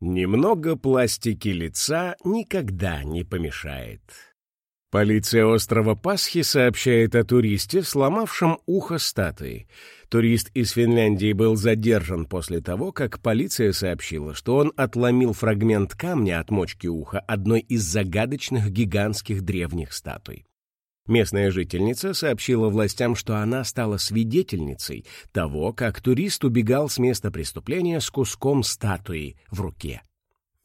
Немного пластики лица никогда не помешает. Полиция острова Пасхи сообщает о туристе, сломавшем ухо статуи. Турист из Финляндии был задержан после того, как полиция сообщила, что он отломил фрагмент камня от мочки уха одной из загадочных гигантских древних статуй. Местная жительница сообщила властям, что она стала свидетельницей того, как турист убегал с места преступления с куском статуи в руке.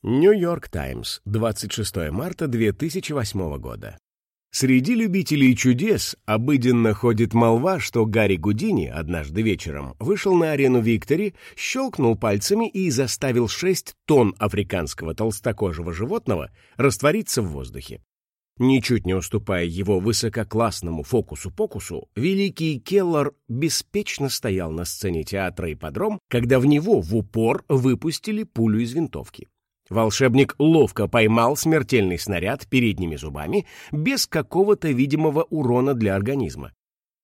Нью-Йорк Таймс, 26 марта 2008 года. Среди любителей чудес обыденно ходит молва, что Гарри Гудини однажды вечером вышел на арену Виктори, щелкнул пальцами и заставил 6 тонн африканского толстокожего животного раствориться в воздухе. Ничуть не уступая его высококлассному фокусу-покусу, великий Келлар беспечно стоял на сцене театра «Ипподром», когда в него в упор выпустили пулю из винтовки. Волшебник ловко поймал смертельный снаряд передними зубами без какого-то видимого урона для организма,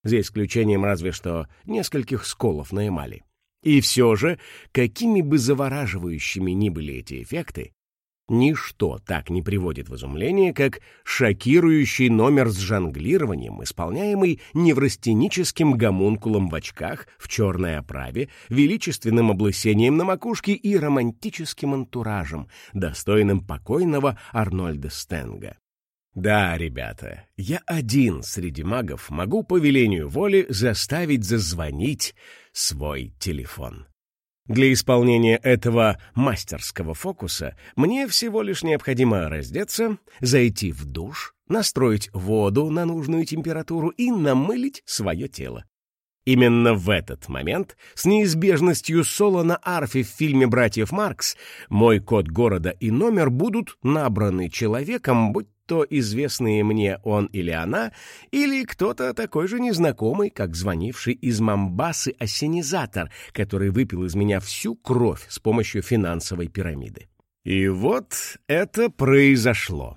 за исключением разве что нескольких сколов на эмали. И все же, какими бы завораживающими ни были эти эффекты, Ничто так не приводит в изумление, как шокирующий номер с жонглированием, исполняемый неврастеническим гомункулом в очках, в черной оправе, величественным облысением на макушке и романтическим антуражем, достойным покойного Арнольда Стенга. Да, ребята, я один среди магов могу по велению воли заставить зазвонить свой телефон. Для исполнения этого мастерского фокуса мне всего лишь необходимо раздеться, зайти в душ, настроить воду на нужную температуру и намылить свое тело. Именно в этот момент, с неизбежностью соло на арфе в фильме «Братьев Маркс», мой код города и номер будут набраны человеком, будь то известные мне он или она, или кто-то такой же незнакомый, как звонивший из Мамбасы ассенизатор, который выпил из меня всю кровь с помощью финансовой пирамиды. И вот это произошло.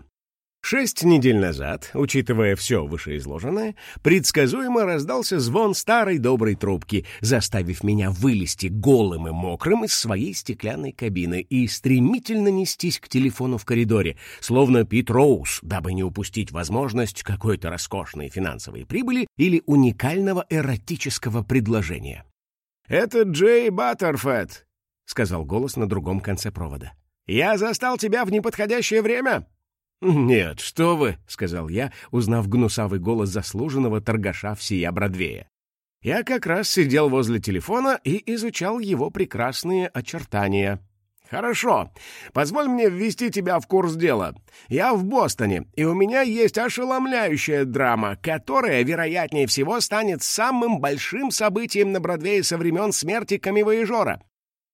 Шесть недель назад, учитывая все вышеизложенное, предсказуемо раздался звон старой доброй трубки, заставив меня вылезти голым и мокрым из своей стеклянной кабины и стремительно нестись к телефону в коридоре, словно Пит Роуз, дабы не упустить возможность какой-то роскошной финансовой прибыли или уникального эротического предложения. «Это Джей Баттерфетт», — сказал голос на другом конце провода. «Я застал тебя в неподходящее время?» «Нет, что вы», — сказал я, узнав гнусавый голос заслуженного торгаша всея Бродвея. Я как раз сидел возле телефона и изучал его прекрасные очертания. «Хорошо. Позволь мне ввести тебя в курс дела. Я в Бостоне, и у меня есть ошеломляющая драма, которая, вероятнее всего, станет самым большим событием на Бродвее со времен смерти камевоежора.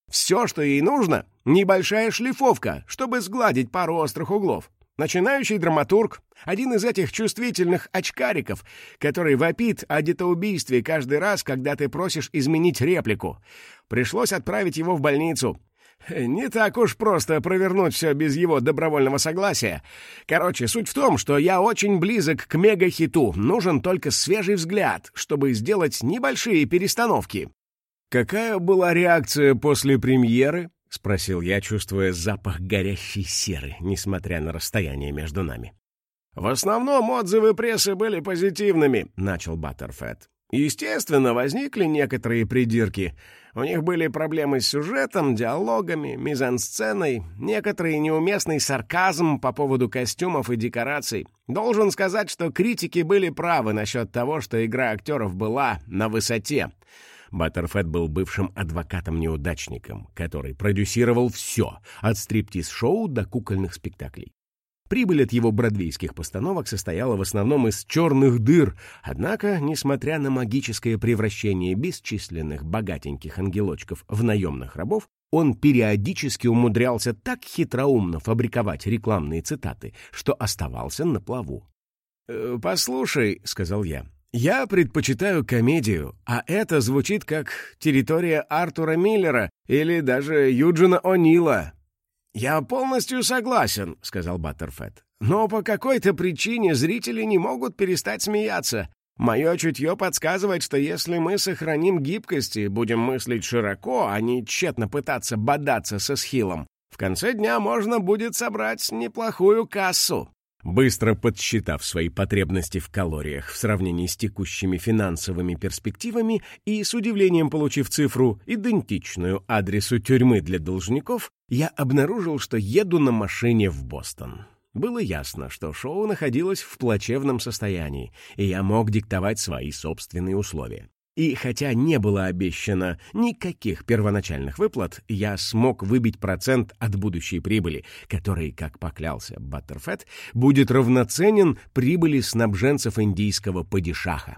Все, что ей нужно — небольшая шлифовка, чтобы сгладить пару острых углов. Начинающий драматург, один из этих чувствительных очкариков, который вопит о детоубийстве каждый раз, когда ты просишь изменить реплику. Пришлось отправить его в больницу. Не так уж просто провернуть все без его добровольного согласия. Короче, суть в том, что я очень близок к мега-хиту. Нужен только свежий взгляд, чтобы сделать небольшие перестановки. Какая была реакция после премьеры? — спросил я, чувствуя запах горящей серы, несмотря на расстояние между нами. «В основном отзывы прессы были позитивными», — начал Баттерфетт. «Естественно, возникли некоторые придирки. У них были проблемы с сюжетом, диалогами, мизансценой, некоторый неуместный сарказм по поводу костюмов и декораций. Должен сказать, что критики были правы насчет того, что игра актеров была на высоте». Баттерфет был бывшим адвокатом-неудачником, который продюсировал все, от стриптиз-шоу до кукольных спектаклей. Прибыль от его бродвейских постановок состояла в основном из черных дыр, однако, несмотря на магическое превращение бесчисленных богатеньких ангелочков в наемных рабов, он периодически умудрялся так хитроумно фабриковать рекламные цитаты, что оставался на плаву. «Э, «Послушай», — сказал я, я предпочитаю комедию, а это звучит как территория Артура Миллера или даже Юджина О'Нила. «Я полностью согласен», — сказал Баттерфетт. «Но по какой-то причине зрители не могут перестать смеяться. Мое чутье подсказывает, что если мы сохраним гибкость и будем мыслить широко, а не тщетно пытаться бодаться со схилом, В конце дня можно будет собрать неплохую кассу. Быстро подсчитав свои потребности в калориях в сравнении с текущими финансовыми перспективами и с удивлением получив цифру, идентичную адресу тюрьмы для должников, я обнаружил, что еду на машине в Бостон. Было ясно, что шоу находилось в плачевном состоянии, и я мог диктовать свои собственные условия. И хотя не было обещано никаких первоначальных выплат, я смог выбить процент от будущей прибыли, который, как поклялся Баттерфет, будет равноценен прибыли снабженцев индийского падишаха.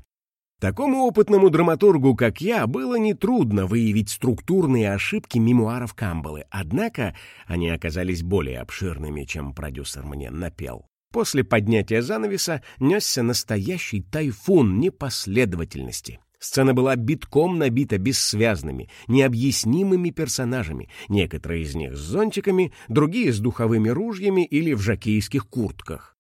Такому опытному драматургу, как я, было нетрудно выявить структурные ошибки мемуаров Камбалы, однако они оказались более обширными, чем продюсер мне напел. После поднятия занавеса несся настоящий тайфун непоследовательности. Сцена была битком набита бессвязными, необъяснимыми персонажами, некоторые из них с зонтиками, другие с духовыми ружьями или в жакейских куртках.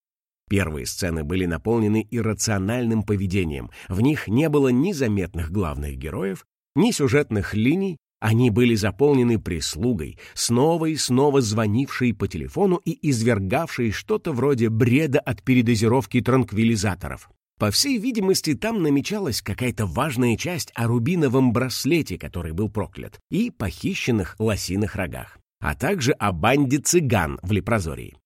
Первые сцены были наполнены иррациональным поведением, в них не было ни заметных главных героев, ни сюжетных линий, они были заполнены прислугой, снова и снова звонившей по телефону и извергавшей что-то вроде бреда от передозировки транквилизаторов. По всей видимости, там намечалась какая-то важная часть о рубиновом браслете, который был проклят, и похищенных лосиных рогах, а также о банде цыган в Лепрозории.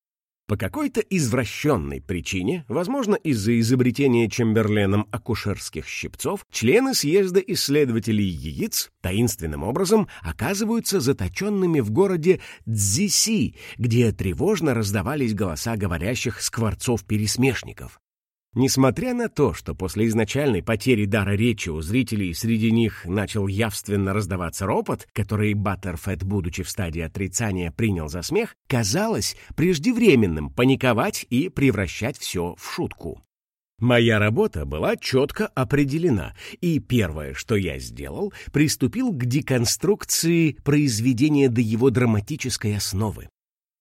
По какой-то извращенной причине, возможно, из-за изобретения Чемберленом акушерских щипцов, члены съезда исследователей яиц таинственным образом оказываются заточенными в городе Дзиси, где тревожно раздавались голоса говорящих скворцов-пересмешников. Несмотря на то, что после изначальной потери дара речи у зрителей среди них начал явственно раздаваться ропот, который Баттерфет, будучи в стадии отрицания, принял за смех, казалось преждевременным паниковать и превращать все в шутку. Моя работа была четко определена, и первое, что я сделал, приступил к деконструкции произведения до его драматической основы.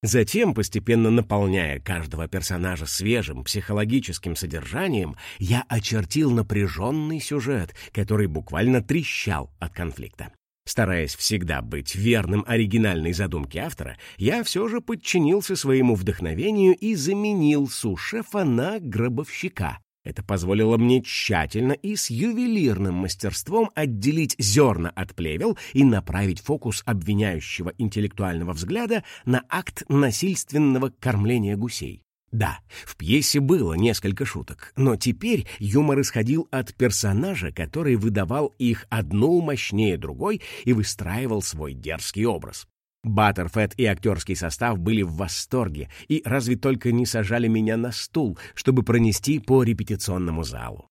Затем, постепенно наполняя каждого персонажа свежим психологическим содержанием, я очертил напряженный сюжет, который буквально трещал от конфликта. Стараясь всегда быть верным оригинальной задумке автора, я все же подчинился своему вдохновению и заменил су-шефа на гробовщика, это позволило мне тщательно и с ювелирным мастерством отделить зерна от плевел и направить фокус обвиняющего интеллектуального взгляда на акт насильственного кормления гусей. Да, в пьесе было несколько шуток, но теперь юмор исходил от персонажа, который выдавал их одну мощнее другой и выстраивал свой дерзкий образ. Баттерфет и актерский состав были в восторге и разве только не сажали меня на стул, чтобы пронести по репетиционному залу.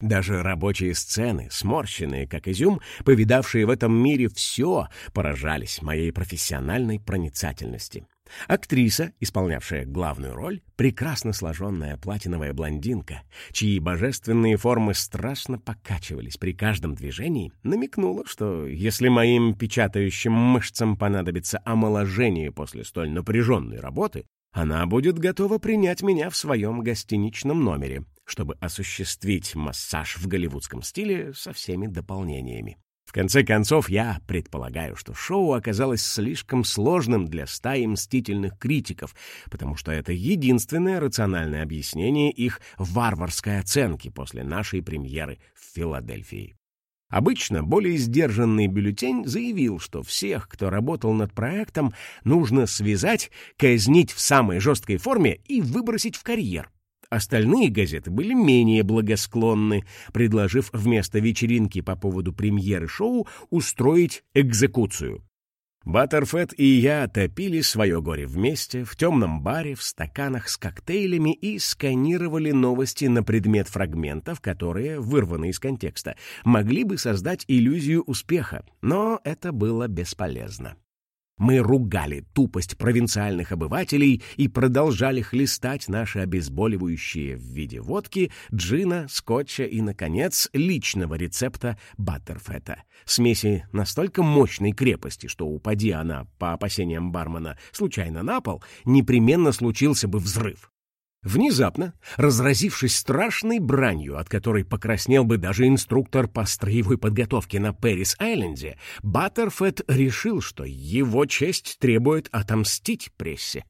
Даже рабочие сцены, сморщенные, как изюм, повидавшие в этом мире все, поражались моей профессиональной проницательности. Актриса, исполнявшая главную роль, прекрасно сложенная платиновая блондинка, чьи божественные формы страшно покачивались при каждом движении, намекнула, что если моим печатающим мышцам понадобится омоложение после столь напряженной работы, она будет готова принять меня в своем гостиничном номере, чтобы осуществить массаж в голливудском стиле со всеми дополнениями. Конце концов, я предполагаю, что шоу оказалось слишком сложным для стаи мстительных критиков, потому что это единственное рациональное объяснение их варварской оценки после нашей премьеры в Филадельфии. Обычно более сдержанный бюллетень заявил, что всех, кто работал над проектом, нужно связать, казнить в самой жесткой форме и выбросить в карьер. Остальные газеты были менее благосклонны, предложив вместо вечеринки по поводу премьеры шоу устроить экзекуцию. Баттерфет и я топили свое горе вместе в темном баре, в стаканах с коктейлями и сканировали новости на предмет фрагментов, которые, вырваны из контекста, могли бы создать иллюзию успеха, но это было бесполезно. Мы ругали тупость провинциальных обывателей и продолжали хлестать наши обезболивающие в виде водки, джина, скотча и, наконец, личного рецепта Баттерфета. Смеси настолько мощной крепости, что, упади она, по опасениям бармена, случайно на пол, непременно случился бы взрыв. Внезапно, разразившись страшной бранью, от которой покраснел бы даже инструктор по строевой подготовке на Пэрис-Айленде, Баттерфет решил, что его честь требует отомстить прессе.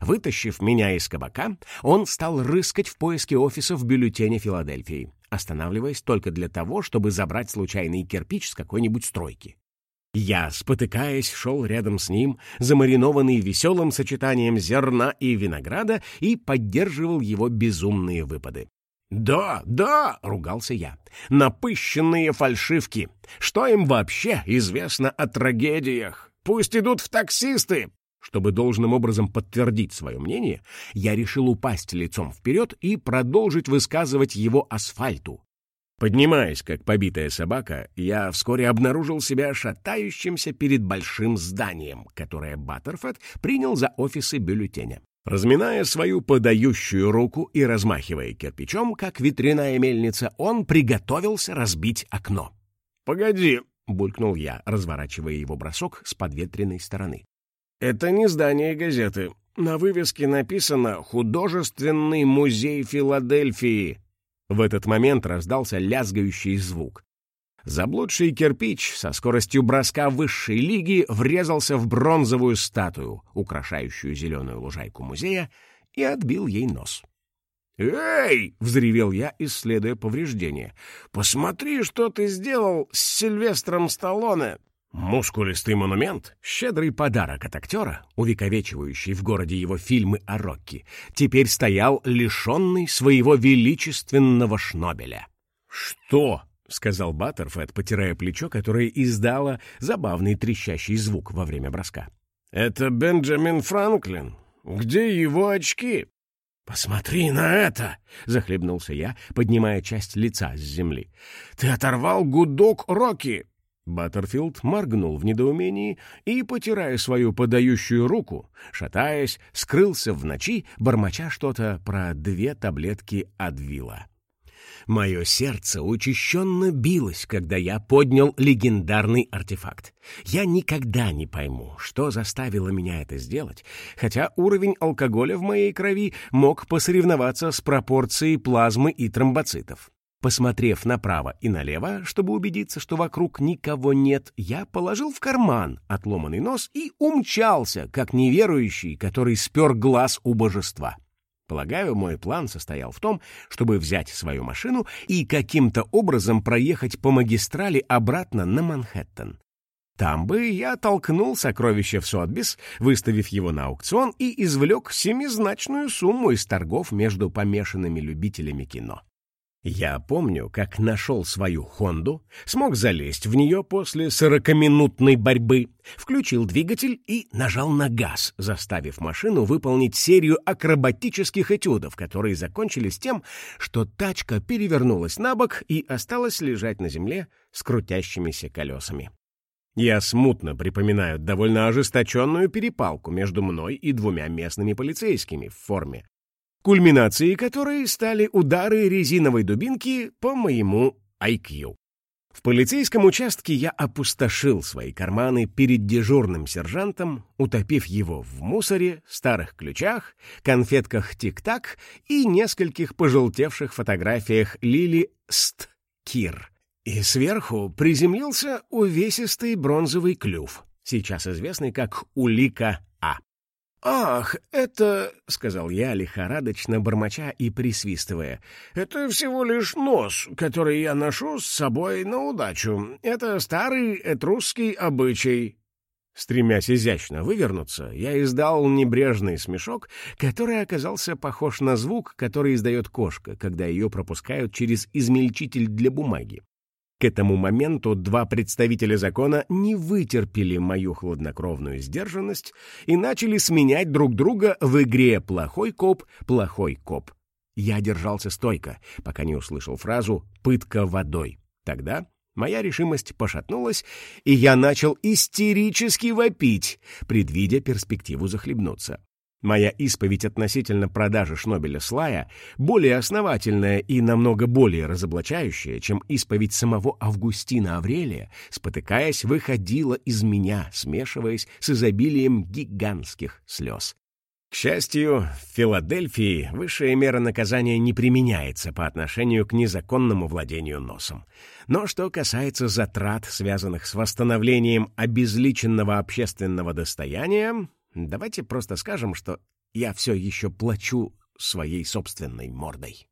Вытащив меня из кабака, он стал рыскать в поиске офиса в бюллетене Филадельфии, останавливаясь только для того, чтобы забрать случайный кирпич с какой-нибудь стройки. Я, спотыкаясь, шел рядом с ним, замаринованный веселым сочетанием зерна и винограда, и поддерживал его безумные выпады. «Да, да!» — ругался я. «Напыщенные фальшивки! Что им вообще известно о трагедиях? Пусть идут в таксисты!» Чтобы должным образом подтвердить свое мнение, я решил упасть лицом вперед и продолжить высказывать его асфальту, Поднимаясь, как побитая собака, я вскоре обнаружил себя шатающимся перед большим зданием, которое Баттерфед принял за офисы бюллетеня. Разминая свою подающую руку и размахивая кирпичом, как ветряная мельница, он приготовился разбить окно. «Погоди», — булькнул я, разворачивая его бросок с подветренной стороны. «Это не здание газеты. На вывеске написано «Художественный музей Филадельфии». В этот момент раздался лязгающий звук. Заблудший кирпич со скоростью броска высшей лиги врезался в бронзовую статую, украшающую зеленую лужайку музея, и отбил ей нос. «Эй!» — взревел я, исследуя повреждения. «Посмотри, что ты сделал с Сильвестром Сталлоне!» Мускулистый монумент, щедрый подарок от актера, увековечивающий в городе его фильмы о Рокки, теперь стоял лишенный своего величественного шнобеля. «Что?» — сказал Баттерфед, потирая плечо, которое издало забавный трещащий звук во время броска. «Это Бенджамин Франклин. Где его очки?» «Посмотри на это!» — захлебнулся я, поднимая часть лица с земли. «Ты оторвал гудок Рокки!» Баттерфилд моргнул в недоумении и, потирая свою подающую руку, шатаясь, скрылся в ночи, бормоча что-то про две таблетки Адвила. Мое сердце учащенно билось, когда я поднял легендарный артефакт. Я никогда не пойму, что заставило меня это сделать, хотя уровень алкоголя в моей крови мог посоревноваться с пропорцией плазмы и тромбоцитов. Посмотрев направо и налево, чтобы убедиться, что вокруг никого нет, я положил в карман отломанный нос и умчался, как неверующий, который спер глаз у божества. Полагаю, мой план состоял в том, чтобы взять свою машину и каким-то образом проехать по магистрали обратно на Манхэттен. Там бы я толкнул сокровище в Сотбис, выставив его на аукцион и извлек семизначную сумму из торгов между помешанными любителями кино. Я помню, как нашел свою «Хонду», смог залезть в нее после сорокаминутной борьбы, включил двигатель и нажал на газ, заставив машину выполнить серию акробатических этюдов, которые закончились тем, что тачка перевернулась на бок и осталась лежать на земле с крутящимися колесами. Я смутно припоминаю довольно ожесточенную перепалку между мной и двумя местными полицейскими в форме, кульминацией которой стали удары резиновой дубинки по моему IQ. В полицейском участке я опустошил свои карманы перед дежурным сержантом, утопив его в мусоре, старых ключах, конфетках «Тик-так» и нескольких пожелтевших фотографиях Лили Ст. Кир. И сверху приземлился увесистый бронзовый клюв, сейчас известный как улика. «Ах, это...» — сказал я, лихорадочно бормоча и присвистывая. «Это всего лишь нос, который я ношу с собой на удачу. Это старый этрусский обычай». Стремясь изящно вывернуться, я издал небрежный смешок, который оказался похож на звук, который издает кошка, когда ее пропускают через измельчитель для бумаги. К этому моменту два представителя закона не вытерпели мою хладнокровную сдержанность и начали сменять друг друга в игре «плохой коп, плохой коп». Я держался стойко, пока не услышал фразу «пытка водой». Тогда моя решимость пошатнулась, и я начал истерически вопить, предвидя перспективу захлебнуться. Моя исповедь относительно продажи Шнобеля Слая более основательная и намного более разоблачающая, чем исповедь самого Августина Аврелия, спотыкаясь, выходила из меня, смешиваясь с изобилием гигантских слез. К счастью, в Филадельфии высшая мера наказания не применяется по отношению к незаконному владению носом. Но что касается затрат, связанных с восстановлением обезличенного общественного достояния, Давайте просто скажем, что я все еще плачу своей собственной мордой.